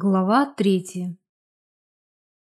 Глава третья.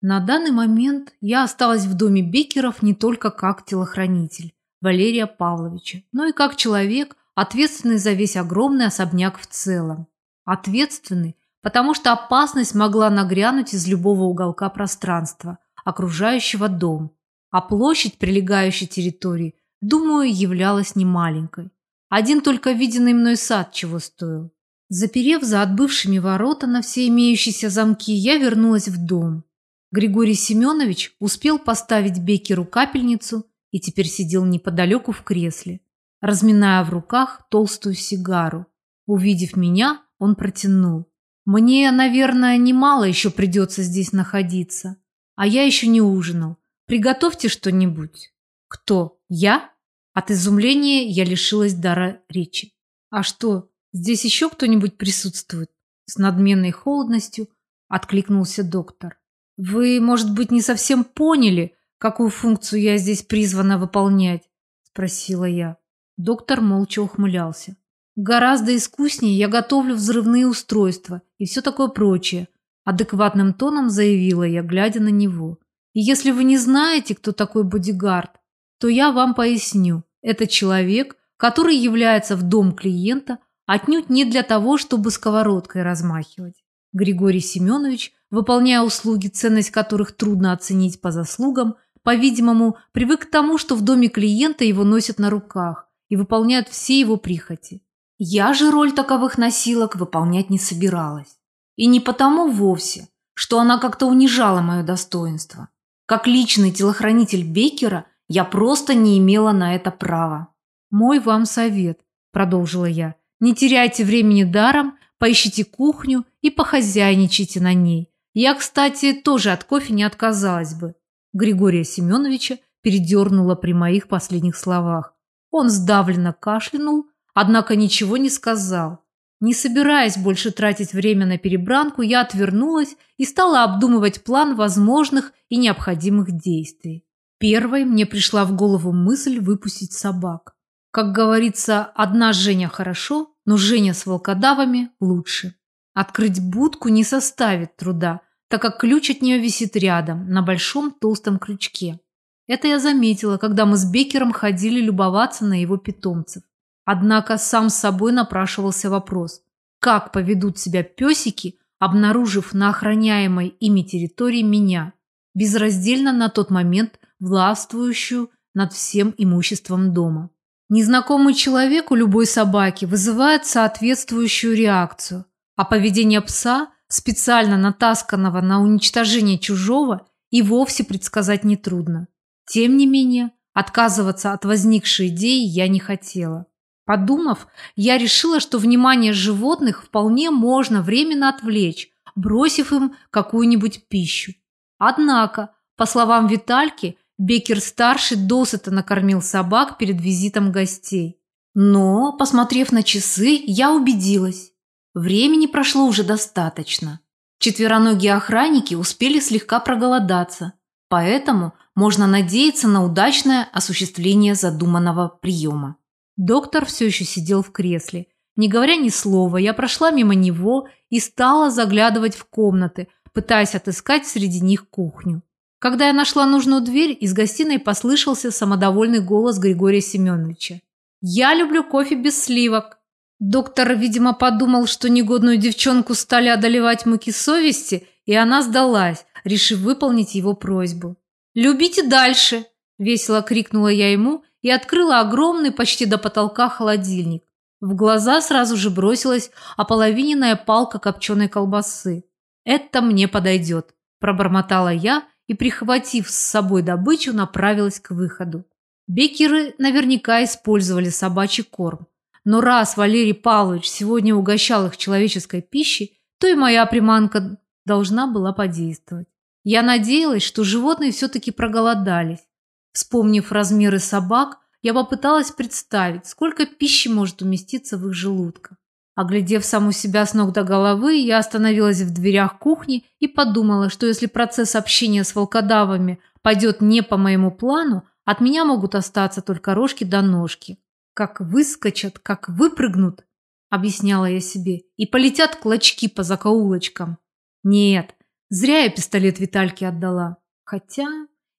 На данный момент я осталась в доме Беккеров не только как телохранитель Валерия Павловича, но и как человек, ответственный за весь огромный особняк в целом. Ответственный, потому что опасность могла нагрянуть из любого уголка пространства, окружающего дом, а площадь прилегающей территории, думаю, являлась немаленькой. Один только виденный мной сад чего стоил. Заперев за отбывшими ворота на все имеющиеся замки, я вернулась в дом. Григорий Семенович успел поставить Беккеру капельницу и теперь сидел неподалеку в кресле, разминая в руках толстую сигару. Увидев меня, он протянул. «Мне, наверное, немало еще придется здесь находиться, а я еще не ужинал. Приготовьте что-нибудь». «Кто? Я?» От изумления я лишилась дара речи. «А что, Здесь еще кто-нибудь присутствует? С надменной холодностью откликнулся доктор. Вы, может быть, не совсем поняли, какую функцию я здесь призвана выполнять? Спросила я. Доктор молча ухмылялся. Гораздо искуснее я готовлю взрывные устройства и все такое прочее. Адекватным тоном заявила я, глядя на него. И если вы не знаете, кто такой бодигард, то я вам поясню. Это человек, который является в дом клиента Отнюдь не для того, чтобы сковородкой размахивать. Григорий Семенович, выполняя услуги, ценность которых трудно оценить по заслугам, по-видимому, привык к тому, что в доме клиента его носят на руках и выполняют все его прихоти. Я же роль таковых носилок выполнять не собиралась. И не потому вовсе, что она как-то унижала мое достоинство. Как личный телохранитель Беккера я просто не имела на это права. «Мой вам совет», – продолжила я, – не теряйте времени даром, поищите кухню и похозяйничайте на ней. Я, кстати, тоже от кофе не отказалась бы. Григория Семеновича передернула при моих последних словах. Он сдавленно кашлянул, однако ничего не сказал. Не собираясь больше тратить время на перебранку, я отвернулась и стала обдумывать план возможных и необходимых действий. Первой мне пришла в голову мысль выпустить собак. Как говорится, одна Женя хорошо, но Женя с волкодавами лучше. Открыть будку не составит труда, так как ключ от нее висит рядом, на большом толстом крючке. Это я заметила, когда мы с Бекером ходили любоваться на его питомцев. Однако сам с собой напрашивался вопрос, как поведут себя песики, обнаружив на охраняемой ими территории меня, безраздельно на тот момент властвующую над всем имуществом дома. Незнакомый человек у любой собаки вызывает соответствующую реакцию, а поведение пса, специально натасканного на уничтожение чужого, и вовсе предсказать нетрудно. Тем не менее, отказываться от возникшей идеи я не хотела. Подумав, я решила, что внимание животных вполне можно временно отвлечь, бросив им какую-нибудь пищу. Однако, по словам Витальки, Бекер-старший досыта накормил собак перед визитом гостей. Но, посмотрев на часы, я убедилась. Времени прошло уже достаточно. Четвероногие охранники успели слегка проголодаться, поэтому можно надеяться на удачное осуществление задуманного приема. Доктор все еще сидел в кресле. Не говоря ни слова, я прошла мимо него и стала заглядывать в комнаты, пытаясь отыскать среди них кухню. Когда я нашла нужную дверь, из гостиной послышался самодовольный голос Григория Семеновича. «Я люблю кофе без сливок». Доктор, видимо, подумал, что негодную девчонку стали одолевать муки совести, и она сдалась, решив выполнить его просьбу. «Любите дальше!» – весело крикнула я ему и открыла огромный почти до потолка холодильник. В глаза сразу же бросилась ополовиненная палка копченой колбасы. «Это мне подойдет», – пробормотала я и, прихватив с собой добычу, направилась к выходу. Бекеры наверняка использовали собачий корм. Но раз Валерий Павлович сегодня угощал их человеческой пищей, то и моя приманка должна была подействовать. Я надеялась, что животные все-таки проголодались. Вспомнив размеры собак, я попыталась представить, сколько пищи может уместиться в их желудках. Оглядев саму себя с ног до головы, я остановилась в дверях кухни и подумала, что если процесс общения с волкодавами пойдет не по моему плану, от меня могут остаться только рожки до ножки. Как выскочат, как выпрыгнут, объясняла я себе, и полетят клочки по закоулочкам. Нет, зря я пистолет Витальке отдала. Хотя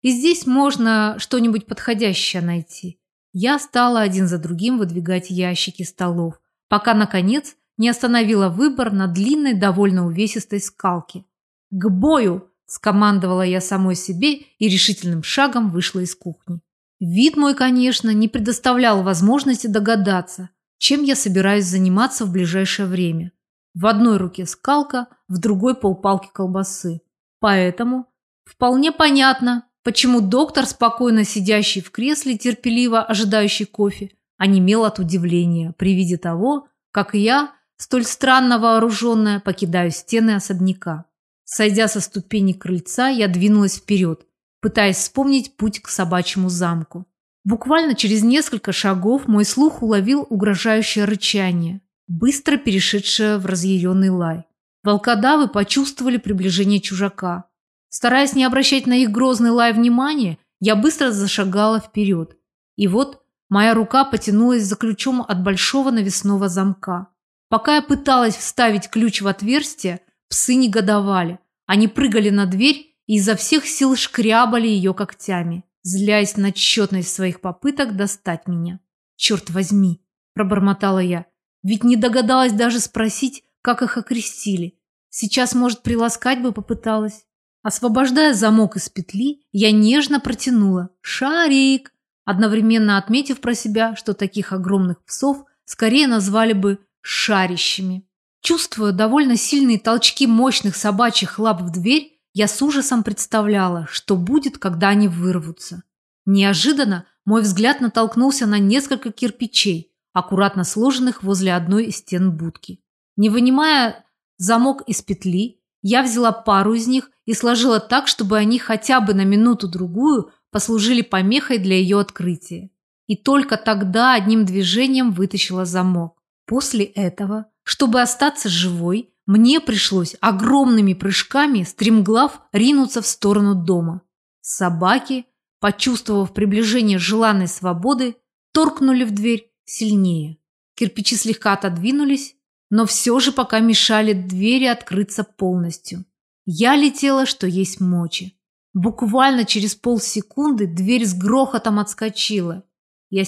и здесь можно что-нибудь подходящее найти. Я стала один за другим выдвигать ящики столов, пока, наконец, не остановила выбор на длинной, довольно увесистой скалке. «К бою!» – скомандовала я самой себе и решительным шагом вышла из кухни. Вид мой, конечно, не предоставлял возможности догадаться, чем я собираюсь заниматься в ближайшее время. В одной руке скалка, в другой полпалки колбасы. Поэтому вполне понятно, почему доктор, спокойно сидящий в кресле, терпеливо ожидающий кофе, онемел от удивления при виде того, как я, столь странно вооруженная, покидаю стены особняка. Сойдя со ступени крыльца, я двинулась вперед, пытаясь вспомнить путь к собачьему замку. Буквально через несколько шагов мой слух уловил угрожающее рычание, быстро перешедшее в разъяренный лай. Волкодавы почувствовали приближение чужака. Стараясь не обращать на их грозный лай внимания, я быстро зашагала вперед. И вот моя рука потянулась за ключом от большого навесного замка. Пока я пыталась вставить ключ в отверстие, псы негодовали. Они прыгали на дверь и изо всех сил шкрябали ее когтями, злясь на тщетность своих попыток достать меня. «Черт возьми!» – пробормотала я. «Ведь не догадалась даже спросить, как их окрестили. Сейчас, может, приласкать бы попыталась». Освобождая замок из петли, я нежно протянула «Шарик!», одновременно отметив про себя, что таких огромных псов скорее назвали бы «шарищами». Чувствуя довольно сильные толчки мощных собачьих лап в дверь, я с ужасом представляла, что будет, когда они вырвутся. Неожиданно мой взгляд натолкнулся на несколько кирпичей, аккуратно сложенных возле одной из стен будки. Не вынимая замок из петли, я взяла пару из них и сложила так, чтобы они хотя бы на минуту-другую послужили помехой для ее открытия. И только тогда одним движением вытащила замок. После этого, чтобы остаться живой, мне пришлось огромными прыжками, стремглав, ринуться в сторону дома. Собаки, почувствовав приближение желанной свободы, торкнули в дверь сильнее. Кирпичи слегка отодвинулись, но все же пока мешали двери открыться полностью. Я летела, что есть мочи. Буквально через полсекунды дверь с грохотом отскочила. И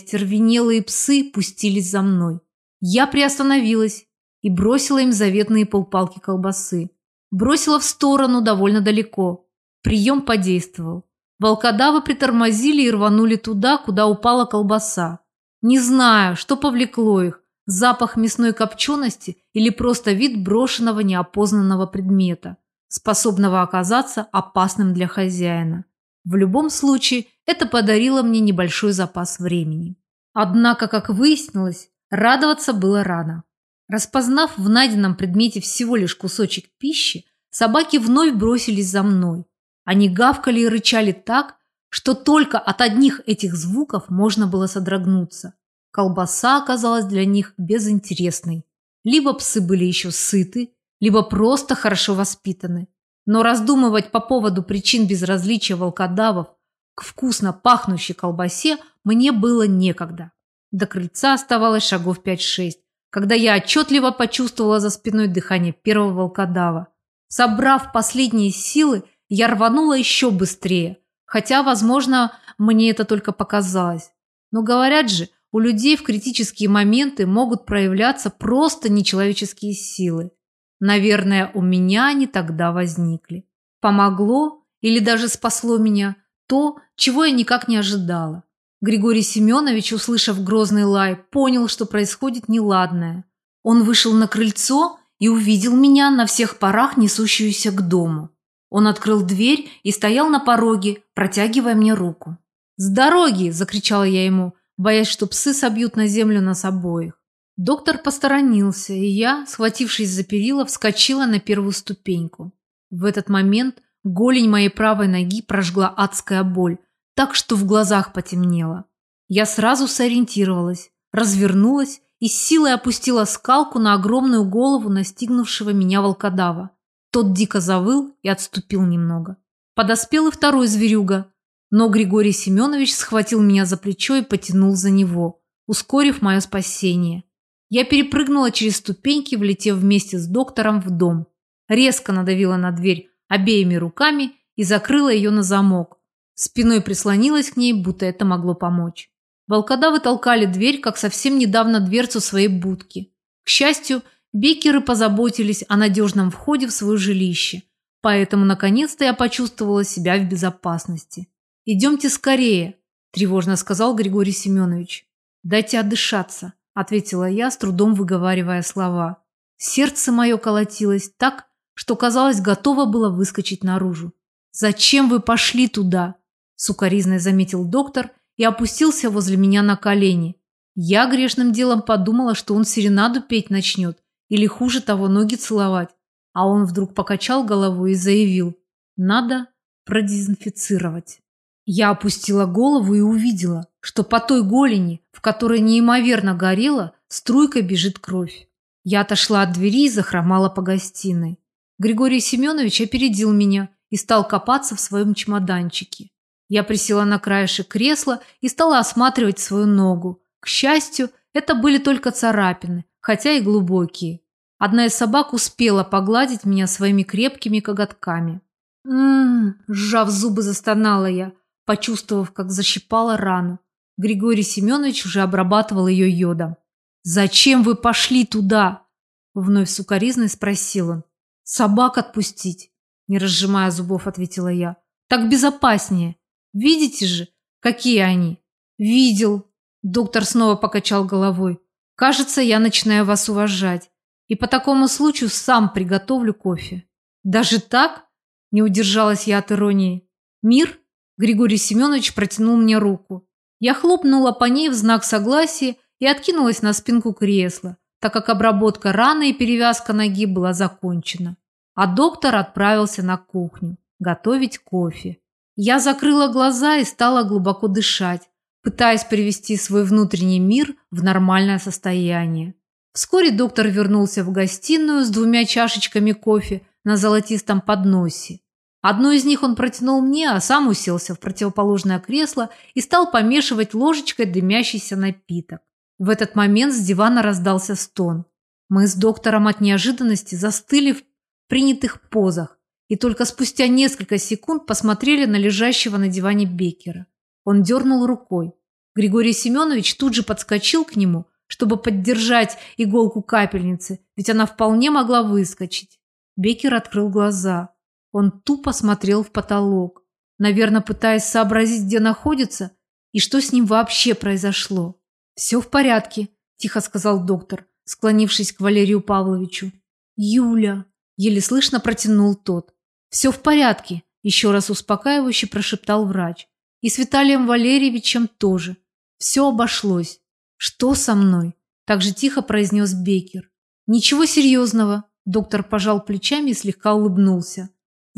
псы пустились за мной. Я приостановилась, и бросила им заветные полпалки колбасы. Бросила в сторону довольно далеко. Прием подействовал. Волкодавы притормозили и рванули туда, куда упала колбаса. Не знаю, что повлекло их, запах мясной копчености или просто вид брошенного неопознанного предмета, способного оказаться опасным для хозяина. В любом случае, это подарило мне небольшой запас времени. Однако, как выяснилось, радоваться было рано. Распознав в найденном предмете всего лишь кусочек пищи, собаки вновь бросились за мной. Они гавкали и рычали так, что только от одних этих звуков можно было содрогнуться. Колбаса оказалась для них безинтересной. Либо псы были еще сыты, либо просто хорошо воспитаны. Но раздумывать по поводу причин безразличия волкодавов к вкусно пахнущей колбасе мне было некогда. До крыльца оставалось шагов 5-6, когда я отчетливо почувствовала за спиной дыхание первого волкодава. Собрав последние силы, я рванула еще быстрее, хотя, возможно, мне это только показалось. Но говорят же, у людей в критические моменты могут проявляться просто нечеловеческие силы. Наверное, у меня они тогда возникли. Помогло или даже спасло меня то, чего я никак не ожидала. Григорий Семенович, услышав грозный лай, понял, что происходит неладное. Он вышел на крыльцо и увидел меня на всех парах, несущуюся к дому. Он открыл дверь и стоял на пороге, протягивая мне руку. «С дороги!» – закричала я ему, боясь, что псы собьют на землю нас обоих. Доктор посторонился, и я, схватившись за перила, вскочила на первую ступеньку. В этот момент голень моей правой ноги прожгла адская боль, так что в глазах потемнело. Я сразу сориентировалась, развернулась и силой опустила скалку на огромную голову настигнувшего меня волкодава. Тот дико завыл и отступил немного. Подоспел и второй зверюга, но Григорий Семенович схватил меня за плечо и потянул за него, ускорив мое спасение. Я перепрыгнула через ступеньки, влетев вместе с доктором в дом. резко надавила на дверь обеими руками и закрыла ее на замок. Спиной прислонилась к ней, будто это могло помочь. Волкодавы толкали дверь, как совсем недавно дверцу своей будки. К счастью, бекеры позаботились о надежном входе в свое жилище, поэтому наконец-то я почувствовала себя в безопасности. «Идемте скорее», – тревожно сказал Григорий Семенович. «Дайте отдышаться», – ответила я, с трудом выговаривая слова. Сердце мое колотилось так, что, казалось, готово было выскочить наружу. «Зачем вы пошли туда?» – сукоризной заметил доктор и опустился возле меня на колени. Я грешным делом подумала, что он серенаду петь начнет или, хуже того, ноги целовать. А он вдруг покачал головой и заявил «Надо продезинфицировать». Я опустила голову и увидела, что по той голени, в которой неимоверно горела, струйкой бежит кровь. Я отошла от двери и захромала по гостиной. Григорий Семенович опередил меня и стал копаться в своем чемоданчике. Я присела на краешек кресла и стала осматривать свою ногу. К счастью, это были только царапины, хотя и глубокие. Одна из собак успела погладить меня своими крепкими коготками. «М-м-м», сжав зубы, застонала я, почувствовав, как защипала рану. Григорий Семенович уже обрабатывал ее йодом. «Зачем вы пошли туда?» Вновь сукоризной спросил он. «Собак отпустить», не разжимая зубов, ответила я. «Так безопаснее. Видите же, какие они?» «Видел». Доктор снова покачал головой. «Кажется, я начинаю вас уважать. И по такому случаю сам приготовлю кофе». «Даже так?» Не удержалась я от иронии. «Мир?» Григорий Семенович протянул мне руку. Я хлопнула по ней в знак согласия и откинулась на спинку кресла, так как обработка раны и перевязка ноги была закончена. А доктор отправился на кухню готовить кофе. Я закрыла глаза и стала глубоко дышать, пытаясь привести свой внутренний мир в нормальное состояние. Вскоре доктор вернулся в гостиную с двумя чашечками кофе на золотистом подносе. Одну из них он протянул мне, а сам уселся в противоположное кресло и стал помешивать ложечкой дымящийся напиток. В этот момент с дивана раздался стон. Мы с доктором от неожиданности застыли в принятых позах и только спустя несколько секунд посмотрели на лежащего на диване Беккера. Он дернул рукой. Григорий Семенович тут же подскочил к нему, чтобы поддержать иголку капельницы, ведь она вполне могла выскочить. Беккер открыл глаза. Он тупо смотрел в потолок, наверное, пытаясь сообразить, где находится и что с ним вообще произошло. «Все в порядке», – тихо сказал доктор, склонившись к Валерию Павловичу. «Юля», – еле слышно протянул тот. «Все в порядке», – еще раз успокаивающе прошептал врач. «И с Виталием Валерьевичем тоже. Все обошлось. Что со мной?» – так же тихо произнес Бекер. «Ничего серьезного», – доктор пожал плечами и слегка улыбнулся.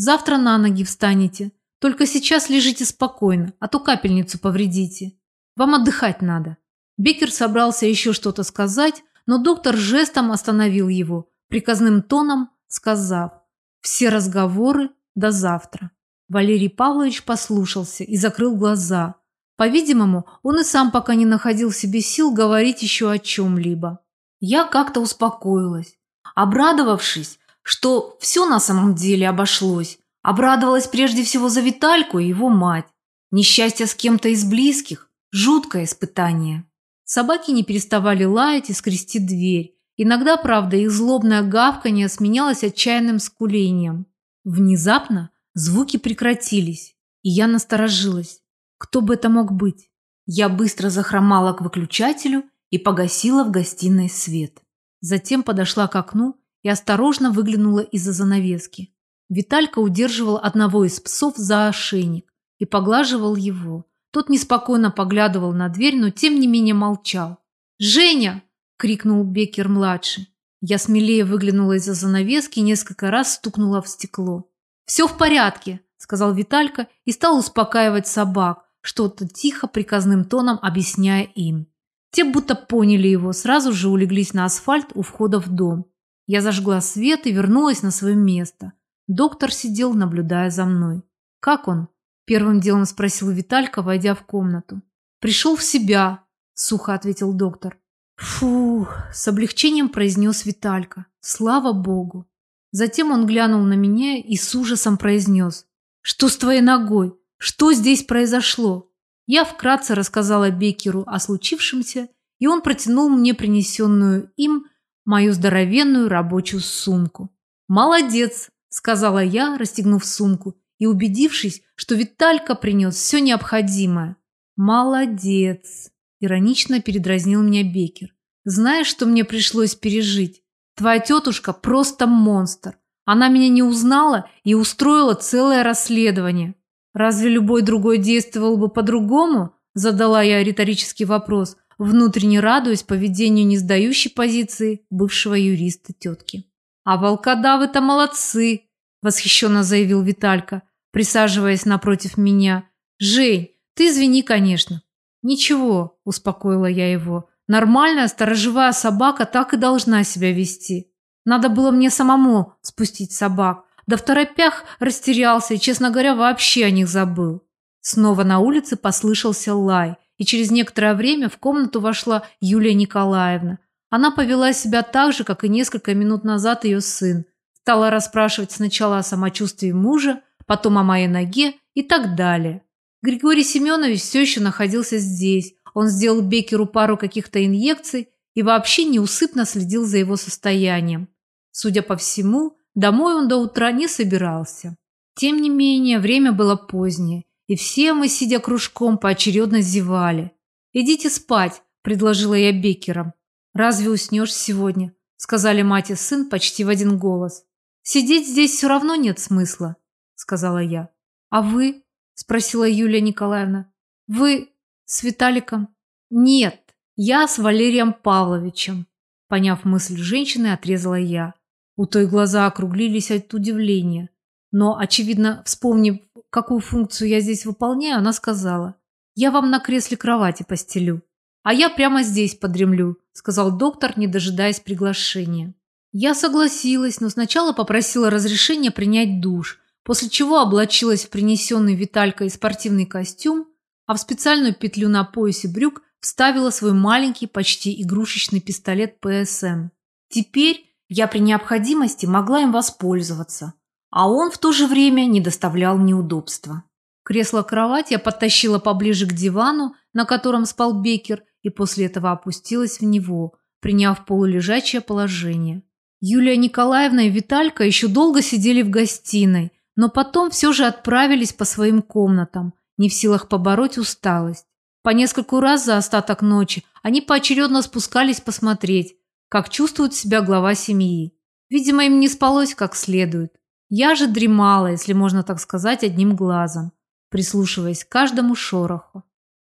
«Завтра на ноги встанете. Только сейчас лежите спокойно, а то капельницу повредите. Вам отдыхать надо». Беккер собрался еще что-то сказать, но доктор жестом остановил его, приказным тоном сказав «Все разговоры до завтра». Валерий Павлович послушался и закрыл глаза. По-видимому, он и сам пока не находил в себе сил говорить еще о чем-либо. Я как-то успокоилась, обрадовавшись, что все на самом деле обошлось. Обрадовалась прежде всего за Витальку и его мать. Несчастье с кем-то из близких – жуткое испытание. Собаки не переставали лаять и скрести дверь. Иногда, правда, их злобное гавканье сменялось отчаянным скулением. Внезапно звуки прекратились, и я насторожилась. Кто бы это мог быть? Я быстро захромала к выключателю и погасила в гостиной свет. Затем подошла к окну и осторожно выглянула из-за занавески. Виталька удерживал одного из псов за ошейник и поглаживал его. Тот неспокойно поглядывал на дверь, но тем не менее молчал. «Женя!» – крикнул Бекер-младший. Я смелее выглянула из-за занавески и несколько раз стукнула в стекло. «Все в порядке», – сказал Виталька и стал успокаивать собак, что-то тихо приказным тоном объясняя им. Те будто поняли его, сразу же улеглись на асфальт у входа в дом. Я зажгла свет и вернулась на свое место. Доктор сидел, наблюдая за мной. «Как он?» Первым делом спросил Виталька, войдя в комнату. «Пришел в себя», – сухо ответил доктор. «Фу!» – с облегчением произнес Виталька. «Слава богу!» Затем он глянул на меня и с ужасом произнес. «Что с твоей ногой? Что здесь произошло?» Я вкратце рассказала Беккеру о случившемся, и он протянул мне принесенную им мою здоровенную рабочую сумку. «Молодец!» – сказала я, расстегнув сумку и убедившись, что Виталька принес все необходимое. «Молодец!» – иронично передразнил меня Беккер. «Знаешь, что мне пришлось пережить? Твоя тетушка просто монстр. Она меня не узнала и устроила целое расследование. Разве любой другой действовал бы по-другому? Задала я риторический вопрос, внутренне радуясь поведению не сдающей позиции бывшего юриста тетки. А волкодавы-то молодцы, восхищенно заявил Виталька, присаживаясь напротив меня. Жень, ты извини, конечно. Ничего, успокоила я его. Нормальная сторожевая собака так и должна себя вести. Надо было мне самому спустить собак. Да в торопях растерялся и, честно говоря, вообще о них забыл. Снова на улице послышался лай, и через некоторое время в комнату вошла Юлия Николаевна. Она повела себя так же, как и несколько минут назад ее сын. Стала расспрашивать сначала о самочувствии мужа, потом о моей ноге и так далее. Григорий Семенович все еще находился здесь, он сделал Бекеру пару каких-то инъекций и вообще неусыпно следил за его состоянием. Судя по всему, домой он до утра не собирался. Тем не менее, время было позднее, и все мы, сидя кружком, поочередно зевали. «Идите спать», – предложила я Бекерам. «Разве уснешь сегодня?» – сказали мать и сын почти в один голос. «Сидеть здесь все равно нет смысла», – сказала я. «А вы?» – спросила Юлия Николаевна. «Вы с Виталиком? Нет, я с Валерием Павловичем. Поняв мысль женщины, отрезала я. У той глаза округлились от удивления. Но, очевидно, вспомнив, какую функцию я здесь выполняю, она сказала. «Я вам на кресле кровати постелю». «А я прямо здесь подремлю», – сказал доктор, не дожидаясь приглашения. Я согласилась, но сначала попросила разрешения принять душ, после чего облачилась в принесенный Виталькой спортивный костюм а в специальную петлю на поясе брюк вставила свой маленький, почти игрушечный пистолет ПСМ. Теперь я при необходимости могла им воспользоваться, а он в то же время не доставлял неудобства. Кресло-кровать я подтащила поближе к дивану, на котором спал Бекер, и после этого опустилась в него, приняв полулежачее положение. Юлия Николаевна и Виталька еще долго сидели в гостиной, но потом все же отправились по своим комнатам, не в силах побороть усталость. По нескольку раз за остаток ночи они поочередно спускались посмотреть, как чувствует себя глава семьи. Видимо, им не спалось как следует. Я же дремала, если можно так сказать, одним глазом, прислушиваясь к каждому шороху.